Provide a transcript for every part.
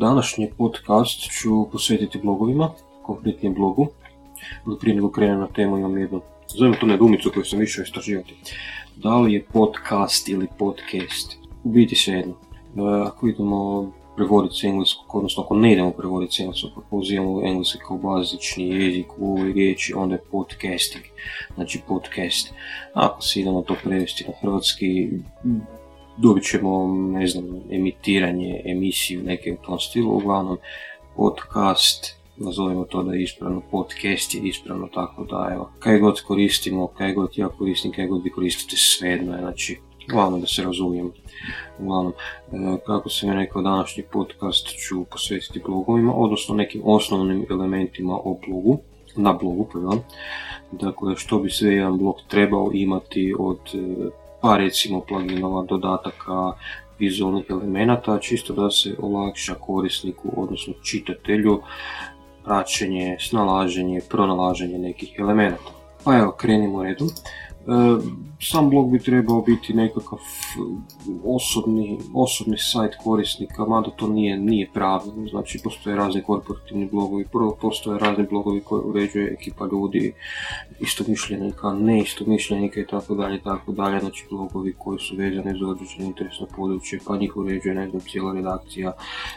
Današnji podcast ću posvetiti blogovima, konkretnije blogu. Prije nego krenem na temu imam jednu, zovem to nedumicu koju sam išao istraživati. Da li je podcast ili podcast? U biti se jedno. E, ako idemo prevoditi s engleskog, odnosno ako ne idemo prevoditi s engleskog, ako uzimamo engleski kao bazični jezik u ovoj riječi, onda je podcasting, znači podcast. Ako se idemo to prevesti na hrvatski, dobit ćemo, ne znam, emitiranje, emisiju neke u tom stilu, uglavnom podcast, nazovimo to da je ispravno, podcast je ispravno, tako da evo, kaj god koristimo, kaj god ja koristim, kaj god vi koristite, svejedno je, znači, glavno da se razumijemo. Uglavnom, e, kako sam je rekao, današnji podcast ću posvetiti blogovima, odnosno nekim osnovnim elementima o blogu, na blogu, pardon. Dakle, što bi sve jedan blog trebao imati od e, pa recimo pluginova, dodataka, vizualnih elemenata, čisto da se olakša korisniku, odnosno čitatelju, praćenje, snalaženje, pronalaženje nekih elemenata. Pa evo, krenimo redom. E, sam blog bi trebao biti nekakav osobni, osobni sajt korisnika, mada to nije, nije pravilno, znači postoje razni korporativni blogovi, prvo postoje razni blogovi koje uređuje ekipa ljudi, istomišljenika, neistomišljenika i tako dalje, tako dalje, znači blogovi koji su vezani za određeno interesno područje, pa njih uređuje, ne znam, cijela redakcija,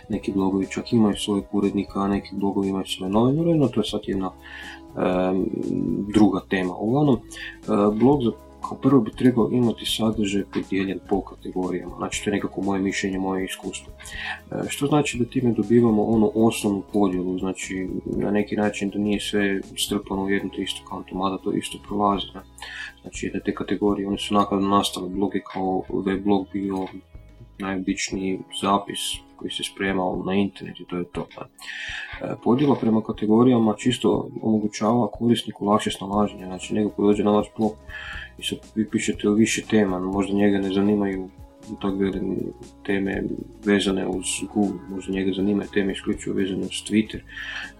neki blogovi čak imaju svojeg urednika, a neki blogovi imaju svoje novinare, no to je sad jedna druga tema. Uglavnom, blog za kao prvo bi trebao imati sadržaj podijeljen po kategorijama, znači to je nekako moje mišljenje, moje iskustvo. Što znači da time dobivamo onu osnovnu podjelu, znači na neki način da nije sve strpano u jednu te istu kantu, mada to isto prolazi. Znači jedne te kategorije, one su nakon nastale bloge kao da blog bio najobičniji zapis koji se spremao na internet i to je to. E, podjela prema kategorijama čisto omogućava korisniku lakše snalaženje, znači neko koji dođe na vaš blog i sad vi pišete o više tema, možda njega ne zanimaju takve teme vezane uz Google, možda njega zanimaju teme isključivo vezane uz Twitter,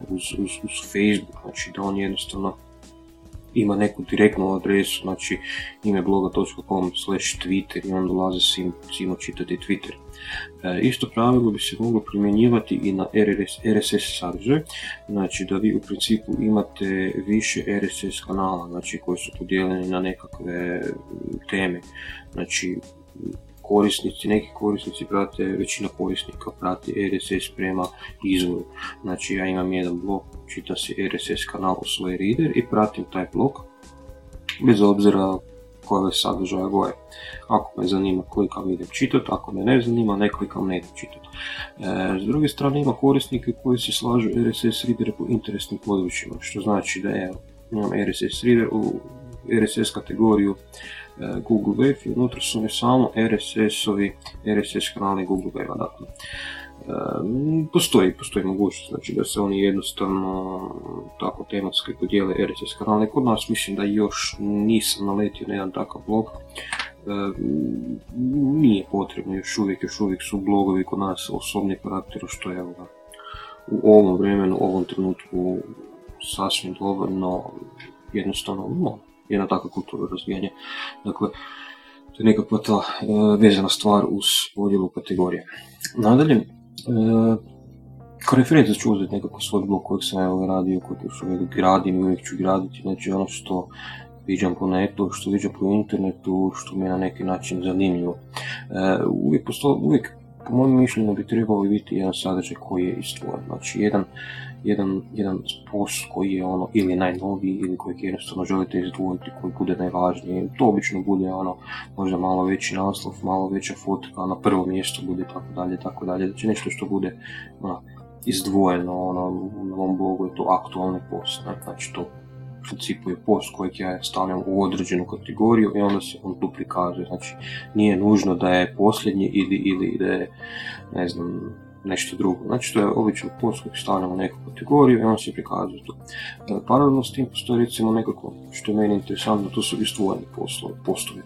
uz, uz, uz Facebook, znači da on jednostavno ima neku direktnu adresu, znači ime bloga.com slash twitter i on dolaze svim, svima čitati Twitter. E, isto pravilo bi se moglo primjenjivati i na RSS sadržaj, znači da vi u principu imate više RSS kanala, znači koji su podijeljeni na nekakve teme, znači korisnici, neki korisnici prate, većina korisnika prati RSS prema izvoru. Znači ja imam jedan blog, čita se RSS kanal u svoj reader i pratim taj blog bez obzira koje sadržaja goje. Ako me zanima klikam idem čitati, ako me ne zanima ne klikam ne idem čitati. E, s druge strane ima korisnike koji se slažu RSS reader po interesnim područjima, što znači da evo, imam RSS reader u RSS kategoriju Google Wave i unutra su mi samo RSS-ovi, RSS kanali Google Wave-a. Dakle, e, postoji, postoji mogućnost znači da se oni jednostavno tako tematski podijele RSS kanale. Kod nas mislim da još nisam naletio na jedan takav blog. E, nije potrebno još uvijek, još uvijek su blogovi kod nas osobni karakteru što je u ovom vremenu, u ovom trenutku sasvim dovoljno jednostavno no, jedna takva kultura razvijanja. Dakle, to je nekakva ta e, vezana stvar uz podjelu kategorije. Nadalje, e, kao referencu ću uzeti nekako svoj blog kojeg sam evo radio, kojeg još uvijek gradim i uvijek ću graditi, znači ono što viđam po netu, što viđam po internetu, što mi je na neki način zanimljivo. E, uvijek, posto, uvijek po mojem mišljenju bi trebalo biti jedan sadržaj koji je istvoren. Znači, jedan, jedan, jedan post koji je ono ili najnoviji ili koji jednostavno želite izdvojiti, koji bude najvažniji. To obično bude ono možda malo veći naslov, malo veća fotka, na prvom mjestu bude tako dalje, tako dalje. Znači nešto što bude ono, izdvojeno ono, na ovom blogu je to aktualni post. Znači to u principu je post kojeg ja stavljam u određenu kategoriju i onda se on tu prikazuje. Znači nije nužno da je posljednji ili, ili da je ne znam nešto drugo. Znači to je obično post koji stavljamo u neku kategoriju i on se prikazuje tu. E, paralelno s tim postoji recimo nekako što je meni interesantno, to su istvojeni postovi.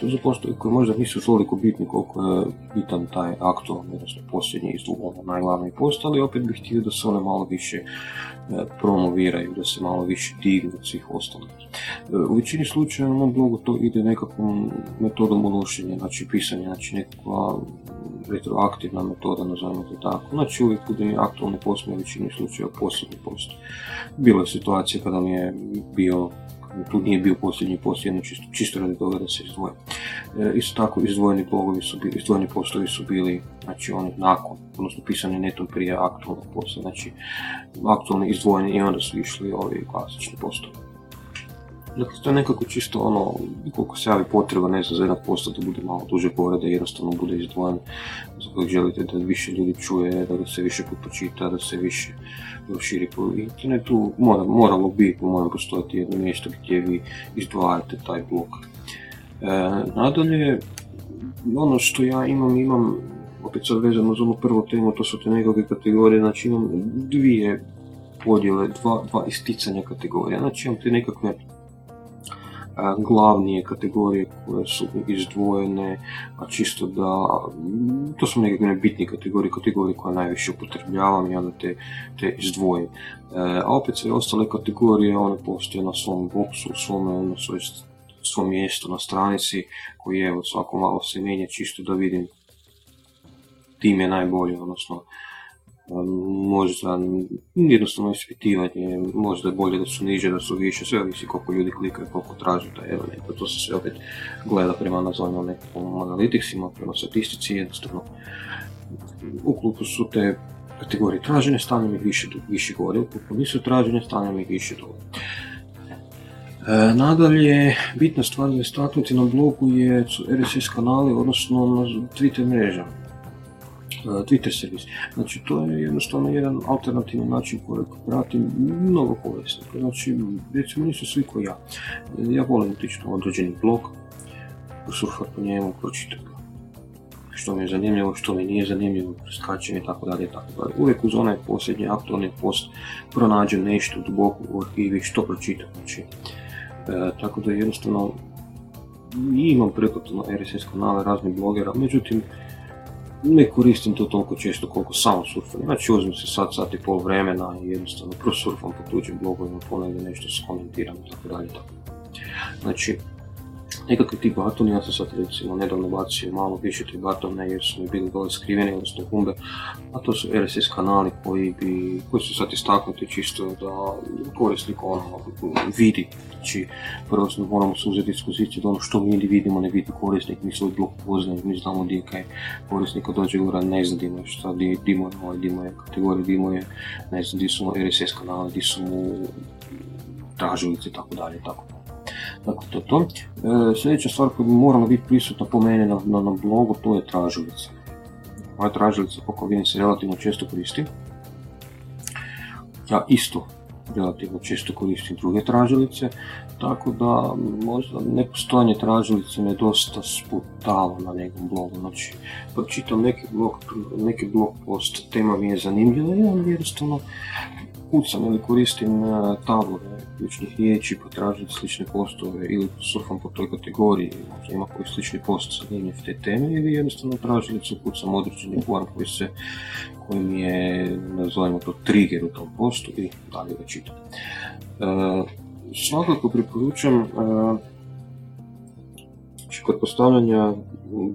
To su koji možda nisu toliko bitni koliko je bitan taj aktualni, odnosno posljednji izdvojen, najglavniji post, ali opet bih htio da se one malo više e, promoviraju, da se malo više dignu od svih ostalih. E, u većini slučajeva na blogu to ide nekakvom metodom unošenja, znači pisanja, znači nekakva retroaktivna metoda, nazovimo to tako. Znači uvijek bude aktualni post, u većini slučajeva posebni post. Bilo je situacije kada mi je bio tu nije bio posljednji post, jedno čisto, čisto radi toga da se izdvoje. E, isto tako izdvojeni blogovi su bili, izdvojeni postovi su bili, znači oni nakon, odnosno pisani netom prije aktualnog posta, znači aktualni izdvojeni i onda su išli ovi klasični postovi. Dakle, to je nekako čisto ono, koliko se javi potreba, ne znam, za jedan posto da bude malo duže povrede, jednostavno bude izdvojen za kojeg želite da više ljudi čuje, da ga se više počita, da se više proširi po internetu. Mora, moralo bi, mojem, postojati jedno mjesto gdje vi izdvajate taj blok. E, nadalje, ono što ja imam, imam, opet sad vezano za onu prvu temu, to su te nekakve kategorije, znači imam dvije podjele, dva, dva isticanja kategorija, znači imam te nekakve glavnije kategorije koje su izdvojene, a čisto da, to su nekakve bitne kategorije, kategorije koje najviše upotrebljavam i onda te, te izdvojim. E, a opet sve ostale kategorije, one postoje na svom boksu, u svome, ono, svom mjestu na stranici, koji evo svako malo se mijenja čisto da vidim tim je najbolje, odnosno možda jednostavno ispitivanje, možda je bolje da su niže, da su više, sve ovisi koliko ljudi klikaju, koliko traže taj element, to se sve opet gleda prema nazovimo nekom analitiksima, prema statistici, jednostavno ukoliko su te kategorije tražene, stavljam ih više, više gore, ukoliko nisu tražene, stavljam ih više dole. E, nadalje, bitna stvar za istaknuti na blogu je RSS kanali, odnosno na Twitter mreža. E, Twitter servis. Znači, to je jednostavno jedan alternativni način kojeg pratim mnogo korisnika. Znači, recimo nisu svi koji ja. Ja volim otići na određeni blog, surfati po njemu, pročitati što mi je zanimljivo, što mi nije zanimljivo, preskačem i tako dalje, tako dalje. Uvijek uz onaj posljednji aktualni post pronađem nešto duboko u arhivi što pročitam. Znači, e, tako da jednostavno imam na RSS kanale raznih blogera, međutim ne koristim to toliko često koliko samo surfam. Znači uzmem se sad, sat i pol vremena i jednostavno prosurfam po tuđim blogovima, ponegdje nešto skomentiram i tako dalje. Znači, nekakvi ti batoni, ja sam sad recimo nedavno bacio malo više ti batone jer su mi bili dole skriveni, odnosno humbe, a to su RSS kanali koji bi, koji su sad istaknuti čisto da korisnik ono vidi. Znači, prvo smo moramo se uzeti iz pozicije da ono što mi vidimo ne vidi korisnik, mi svoj blok poznamo, mi znamo gdje kaj korisnika dođe gora, ne zna gdje šta, gdje je ovaj, gdje je kategorija, gdje je, ne znam, gdje su RSS kanali, gdje su tražilice tako dalje, tako dalje. Dakle, to to. E, sljedeća stvar koja bi morala biti prisutna po meni na, na, na blogu, to je tražilica. Moja tražilica, koliko vidim, se relativno često koristi. Ja isto relativno često koristim druge tražilice, tako da možda nepostojanje tražilice me dosta sputalo na nekom blogu. Znači, pročitam neki blog, neki blog post, tema mi je zanimljiva i jednostavno kucam ili koristim e, tablove ključnih riječi, potražiti slične postove ili surfam po toj kategoriji, možda ima koji slični post zanimljiv te teme ili jednostavno tražilicu kucam određeni pojam koji se koji mi je, nazovimo to, trigger u tom postu i dalje ga čitam. E, svakako preporučam e, znači kod postavljanja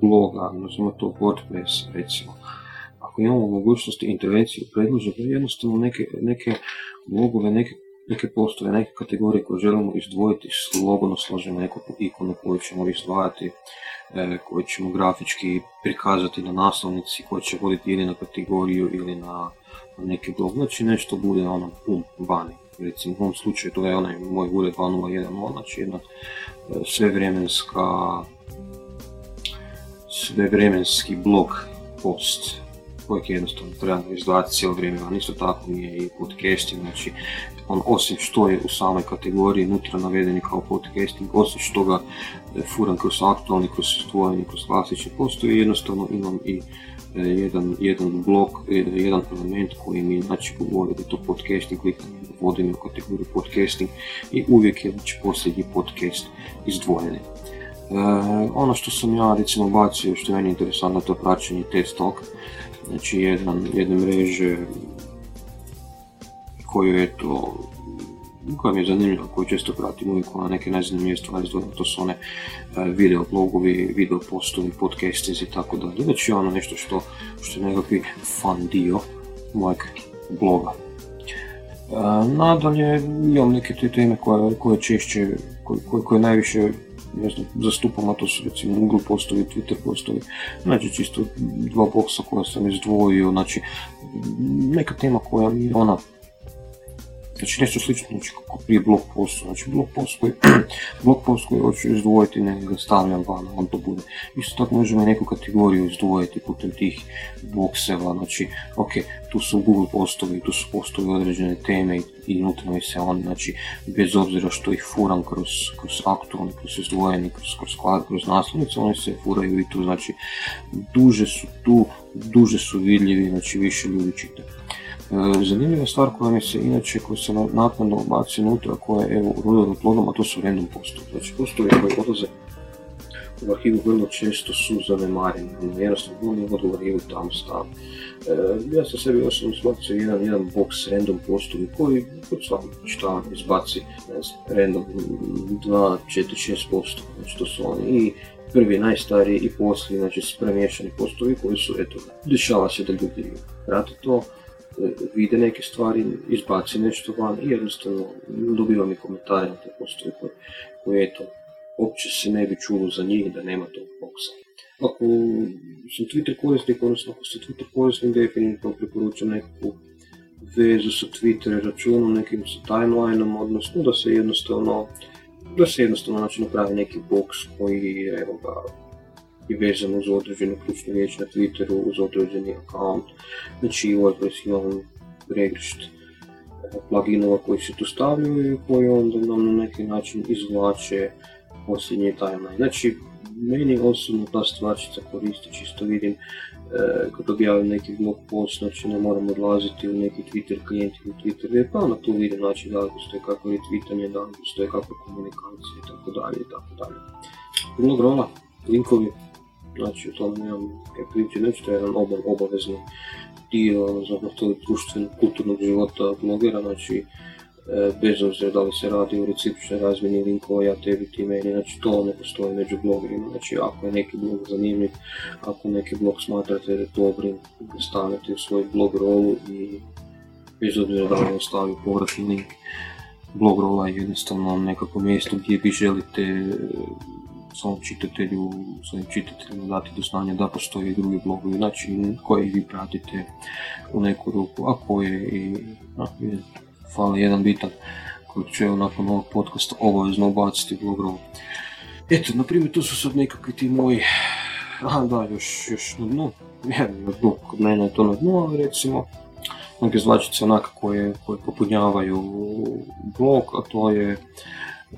bloga, nazovimo to WordPress recimo, ako imamo mogućnosti intervencije predložiti jednostavno neke, neke blogove, neke, neke postove, neke kategorije koje želimo izdvojiti, slobodno složimo neku ikonu koju ćemo izdvajati, e, koju ćemo grafički prikazati na naslovnici, koja će voditi ili na kategoriju ili na, neki blog. Znači nešto bude ono pum, vani. Recimo u ovom slučaju to je onaj moj ured 2010, znači jedna e, svevremenska svevremenski blog post kojeg jednostavno treba izdvajati cijelo vrijeme, a isto tako nije i podcasting, znači on osim što je u samoj kategoriji unutra navedeni kao podcasting, osim što ga e, furam kroz aktualni, kroz izdvojeni, kroz klasični, postoji jednostavno imam i e, jedan, jedan blok, e, jedan element koji mi znači govori da je to podcasting, vodim u kategoriju podcasting i uvijek je znači posljednji podcast izdvojeni. E, ono što sam ja recimo bacio, što je meni interesantno, to je praćenje test talk, znači jedan, jedne mreže koju je to koja mi je zanimljiva, koju često pratim uvijek ona neke najzanimljivije stvari izdvojene, to su one e, video blogovi, video postovi, podcastinzi i tako dalje. Znači ono nešto što, što je nekakvi fun dio mojeg bloga. E, nadalje imam neke te teme koje, koje češće, koje, koje najviše ne znam, zastupam, a to su recimo Google postovi, Twitter postovi, znači čisto dva boksa koja sam izdvojio, znači neka tema koja mi je ona Znači nešto slično znači, kako prije blog postu, znači blog post koji, blog post koji hoću izdvojiti, ne ga stavljam van, on to bude. Isto tako možemo i neku kategoriju izdvojiti putem tih bokseva, znači ok, tu su Google postovi, tu su postovi određene teme i, unutra se on, znači bez obzira što ih furam kroz, kroz aktualni, kroz izdvojeni, kroz, kroz, kroz naslovnice, oni se furaju i tu, znači duže su tu, duže su vidljivi, znači više ljudi čitaju. E, zanimljiva stvar koja mi se inače, koja se naknadno ubaci unutra, koja je evo u plodom, a to su random postovi. Znači postovi koji odlaze u arhivu vrlo često su zanemareni, jednostavno oni odu u arhivu tamo stav. E, ja sam sebi osobno smacio jedan, jedan box random postovi koji kod svakog šta izbaci ne random 2, 4, 6 posto, znači to su oni i prvi, najstariji i posljednji, znači spremješani postovi koji su, eto, dešava se da ljudi prate to, vide neke stvari, izbaci nešto van i jednostavno dobivam i komentare na te postoje koje, koje eto, uopće se ne bi čulo za njih da nema tog boksa. Ako sam Twitter korisnik, odnosno ako ste Twitter korisnik, definitivno preporučam nekakvu vezu sa Twitter računom, nekim sa timelineom, odnosno da se jednostavno da se jednostavno znači napravi neki boks koji evo i vezano uz određenu ključnu riječ na Twitteru, uz određeni account. Znači WordPress imamo regršt pluginova koji se tu stavljaju i koji onda nam na neki način izvlače posljednje timeline. Znači, meni osobno ta stvarčica koristi, čisto vidim e, kad objavim neki blog post, znači ne moram odlaziti u neki Twitter klijent ili Twitter web, pa onda tu vidim znači da li postoje kako tweetanje, da li postoje kakva komunikacija i tako dalje i tako dalje. Blog rola, linkovi, znači u tom nemam priče nešto, jedan obavezni dio za to društvenog kulturnog života blogera, znači e, bez obzira da li se radi o recipročnoj razmjeni linkova, ja tebi ti meni, znači to ne postoji među blogerima, znači ako je neki blog zanimljiv, ako neki blog smatrate da je dobrim, stavljate u svoj blog rolu i bez obzira da li vam stavi povratni link, blog rola je jednostavno nekako mjesto gdje vi želite svom čitatelju, svojim čitateljima dati do znanja da postoje drugi blogovi, znači koje vi pratite u neku ruku, a koje i na, fali jedan bitan koji će nakon ovog podcasta obavezno ubaciti blog Eto, na primjer, tu su sad nekakvi ti moji, aha da, još, još na dnu, jedan dnu, kod mene je to na dnu, ali recimo, neke zvačice onaka koje, koje popunjavaju blog, a to je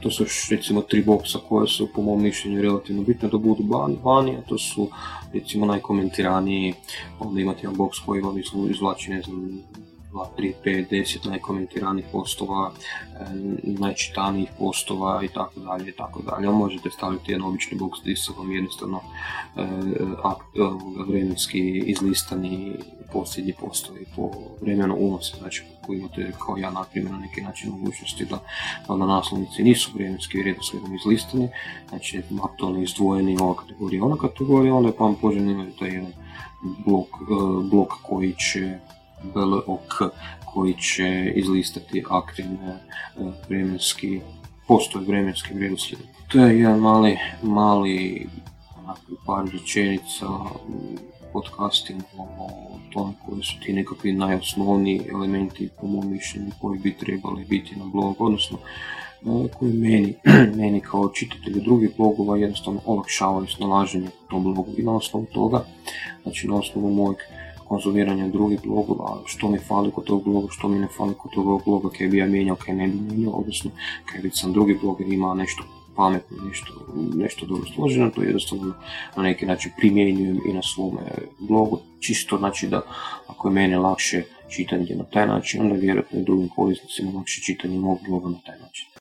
to su recimo tri boksa koje su po mom mišljenju relativno bitne da budu vani, a to su recimo najkomentiraniji, onda imate jedan boks koji vam izvlači ne znam 2, 3, 5, 10 najkomentiranijih postova, e, najčitanijih postova i tako dalje i tako dalje. Možete staviti jedan obični box gdje vam jednostavno e, e, vremenski izlistani posljednji postovi po vremenu unose, znači koji imate kao ja na primjer na neki način mogućnosti da, na naslovnici nisu vremenski redoslijedom izlistani, znači aktualni izdvojeni ova kategorija ona kategorija, onda je pa vam poželjno imati taj jedan blok, blok koji će BLOK koji će izlistati aktivne e, vremenski, postoje vremenski redoslijed. To je jedan mali, mali par rečenica podcasting o tome koji su ti nekakvi najosnovniji elementi po mom mišljenju koji bi trebali biti na blogu, odnosno e, koji meni, meni kao čitatelju drugih blogova jednostavno olakšavaju snalaženje u tom blogu i na osnovu toga, znači na osnovu mojeg konzumiranja drugih blogova, što mi fali kod tog bloga, što mi ne fali kod tog bloga, kaj bi ja mijenjao, kaj ne bi mijenjao, odnosno kaj već sam drugi bloger ima nešto pametno, nešto, nešto dobro složeno, to jednostavno na neki način primjenjujem i na svome blogu, čisto znači da ako je mene lakše čitanje na taj način, onda vjerojatno i drugim korisnicima lakše čitanje mog bloga na taj način.